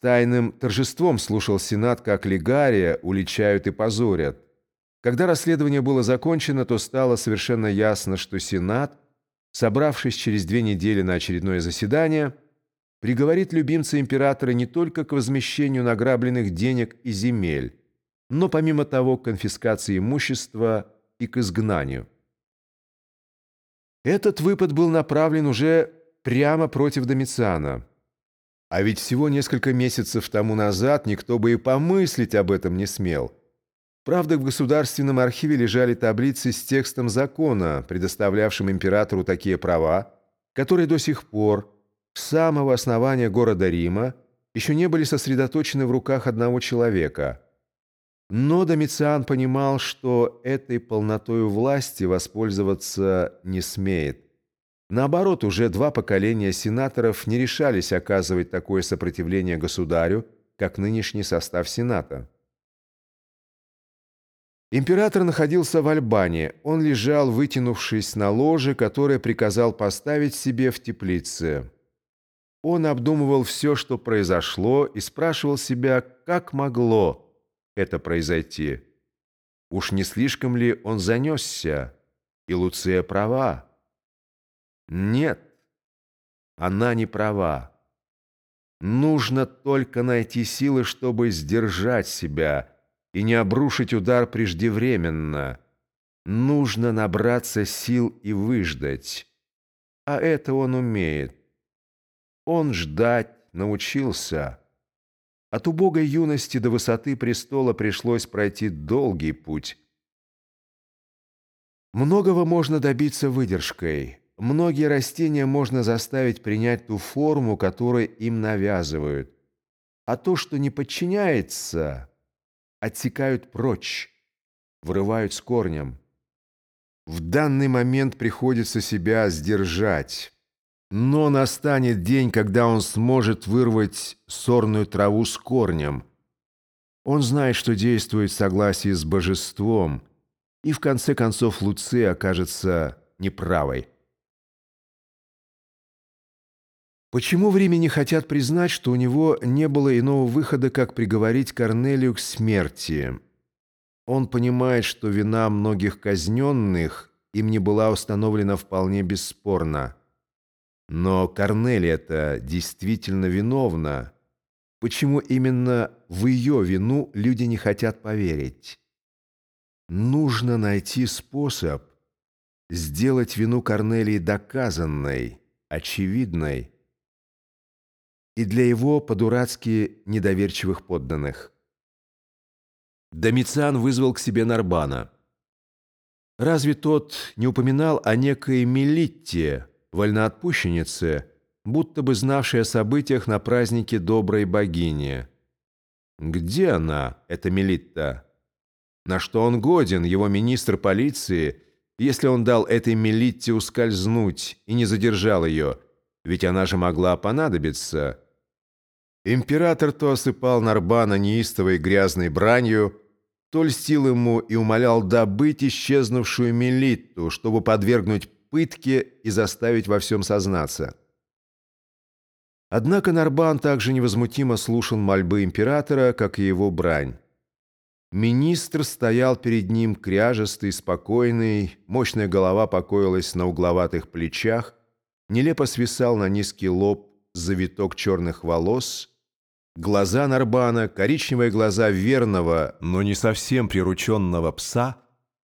тайным торжеством слушал Сенат, как Лигария уличают и позорят. Когда расследование было закончено, то стало совершенно ясно, что Сенат, собравшись через две недели на очередное заседание, приговорит любимца императора не только к возмещению награбленных денег и земель, но помимо того к конфискации имущества и к изгнанию. Этот выпад был направлен уже прямо против Домициана. А ведь всего несколько месяцев тому назад никто бы и помыслить об этом не смел. Правда, в Государственном архиве лежали таблицы с текстом закона, предоставлявшим императору такие права, которые до сих пор, с самого основания города Рима, еще не были сосредоточены в руках одного человека. Но Домициан понимал, что этой полнотой власти воспользоваться не смеет. Наоборот, уже два поколения сенаторов не решались оказывать такое сопротивление государю, как нынешний состав Сената. Император находился в Альбании. Он лежал, вытянувшись на ложе, которое приказал поставить себе в теплице. Он обдумывал все, что произошло, и спрашивал себя, как могло это произойти. Уж не слишком ли он занесся? И Луция права. Нет, она не права. Нужно только найти силы, чтобы сдержать себя и не обрушить удар преждевременно. Нужно набраться сил и выждать. А это он умеет. Он ждать научился. От убогой юности до высоты престола пришлось пройти долгий путь. Многого можно добиться выдержкой. Многие растения можно заставить принять ту форму, которую им навязывают. А то, что не подчиняется, отсекают прочь, вырывают с корнем. В данный момент приходится себя сдержать. Но настанет день, когда он сможет вырвать сорную траву с корнем. Он знает, что действует в согласии с божеством, и в конце концов Луция окажется неправой. Почему в Риме не хотят признать, что у него не было иного выхода, как приговорить Корнелию к смерти? Он понимает, что вина многих казненных им не была установлена вполне бесспорно. Но Корнелия-то действительно виновна. Почему именно в ее вину люди не хотят поверить? Нужно найти способ сделать вину Корнелии доказанной, очевидной, и для его по-дурацки недоверчивых подданных. Домициан вызвал к себе Нарбана. Разве тот не упоминал о некой Мелитте, вольноотпущеннице, будто бы знавшей о событиях на празднике доброй богини? Где она, эта Мелитта? На что он годен, его министр полиции, если он дал этой Мелитте ускользнуть и не задержал ее, ведь она же могла понадобиться – Император то осыпал Нарбана неистовой грязной бранью, то льстил ему и умолял добыть исчезнувшую Мелитту, чтобы подвергнуть пытке и заставить во всем сознаться. Однако Нарбан также невозмутимо слушал мольбы императора, как и его брань. Министр стоял перед ним кряжестый, спокойный, мощная голова покоилась на угловатых плечах, нелепо свисал на низкий лоб завиток черных волос – Глаза Нарбана, коричневые глаза верного, но не совсем прирученного пса,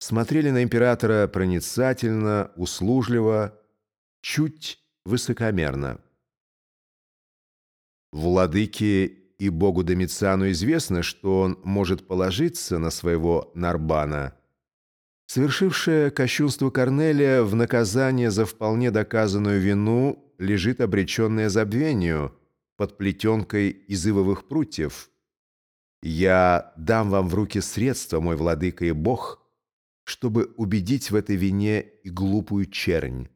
смотрели на императора проницательно, услужливо, чуть высокомерно. Владыке и богу Домициану известно, что он может положиться на своего Нарбана. Совершившее кощунство Корнелия в наказание за вполне доказанную вину лежит обреченное забвению – под плетенкой из ивовых прутьев. Я дам вам в руки средства, мой владыка и бог, чтобы убедить в этой вине и глупую чернь.